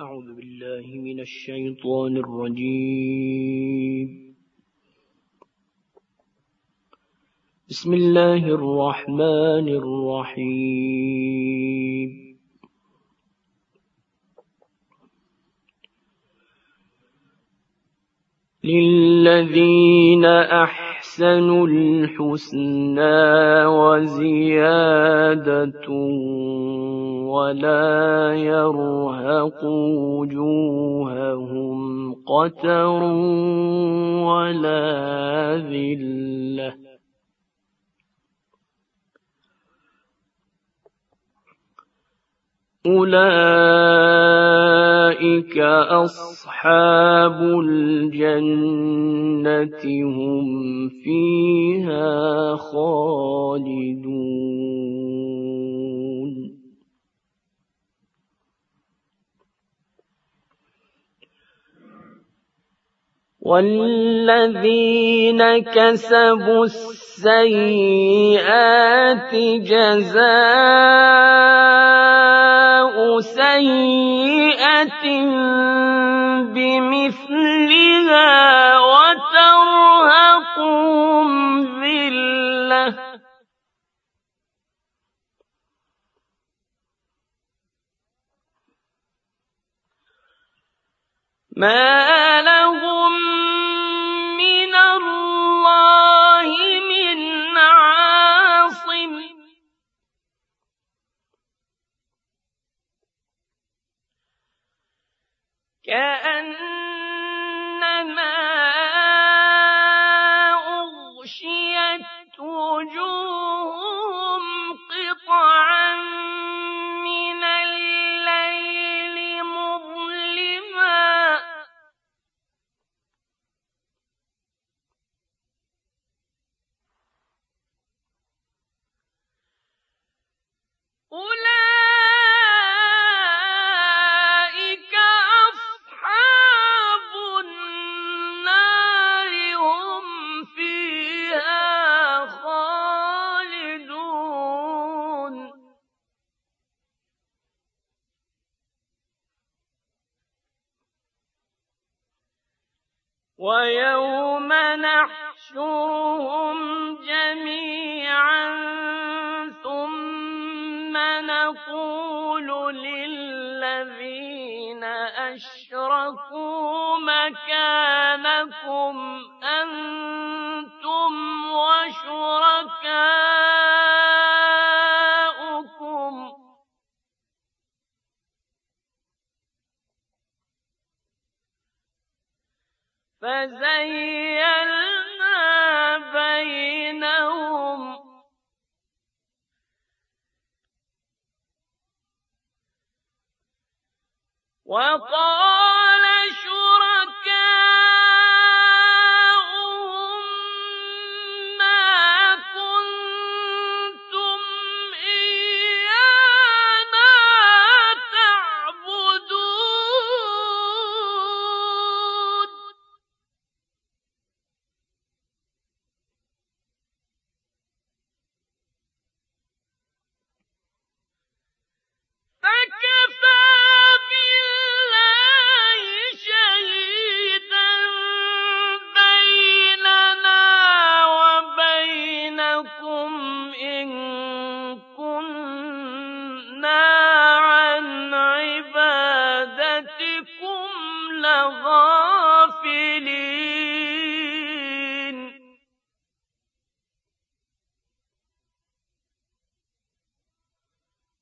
أعوذ بالله من الشيطان الرجيم. بسم الله الرحمن الرحيم. للذين أحسنوا الحسنى وزيادة ولا يرهق وجوههم قتر ولا ذلة. أولئك أصحاب الجنة هم فيها خالدون. والذين كسبوا السيئات جزاء سيئة بمثلها وترهقهم ذلة. ما ويوم نحشرهم جميعا ثم نقول للذين أشركوا مكانكم أنتم وقال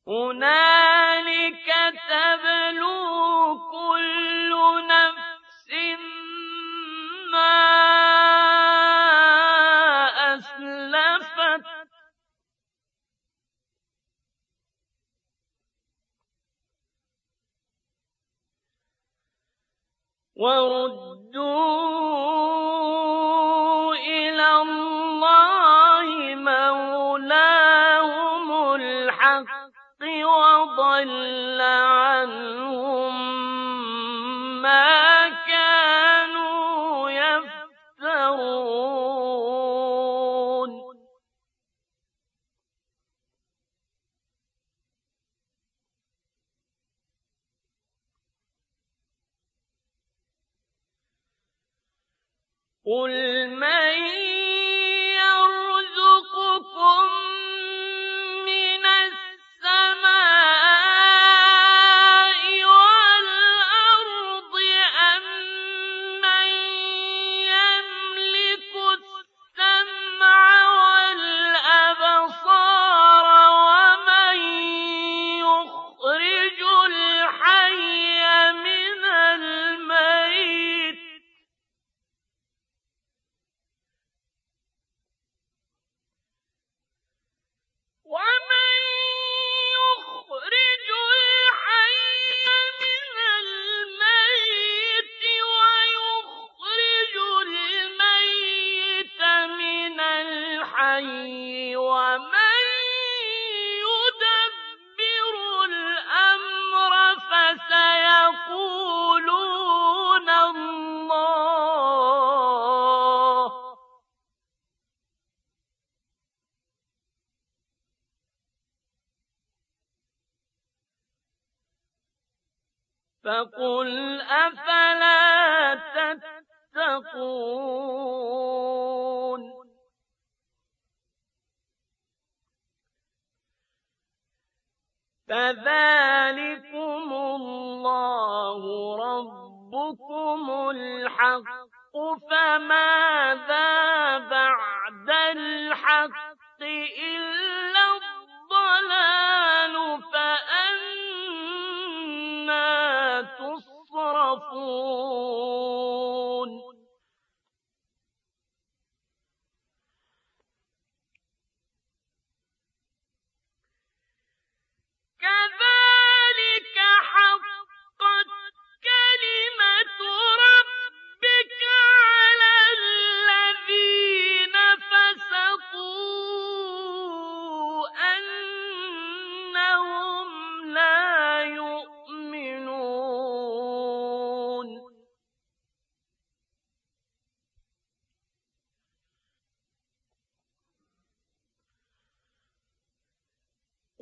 هنالك تبلو كل نفس ما أسلفت. وردوا قل فقل أفلا تتقون؟ فذلكم الله ربكم الحق فماذا بعد الحق إلا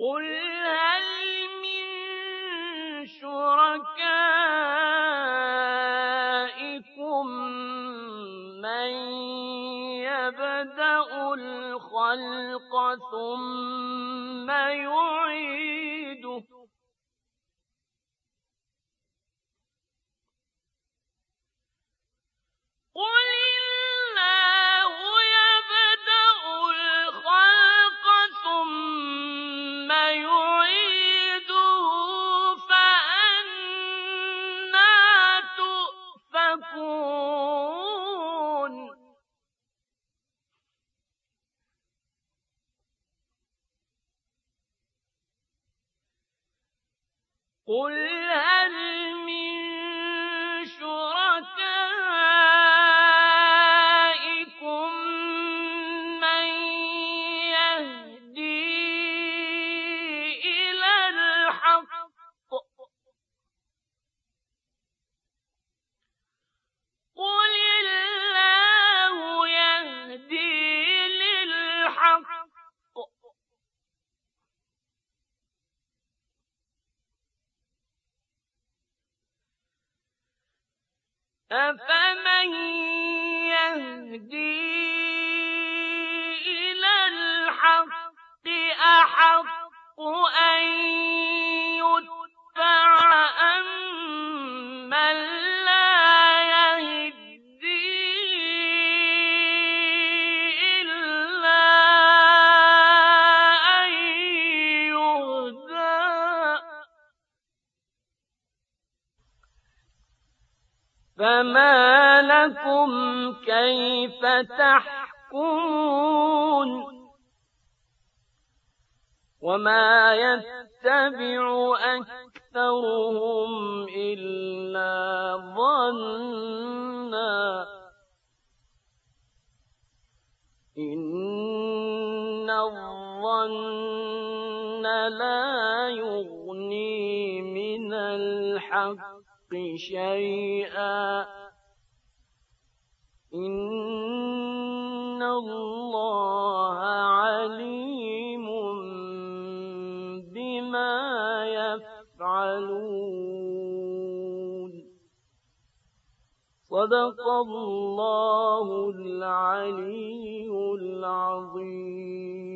قل هل من من يبدأ الخلق ثم يعيده أفمن يهدي إلى الحق أحق أن فما لكم كيف تحكمون وما يتبع أكثرهم إلا ظنا إن الظن لا يغني من الحق شيئا. إن الله عليم بما يفعلون. صدق الله العلي العظيم.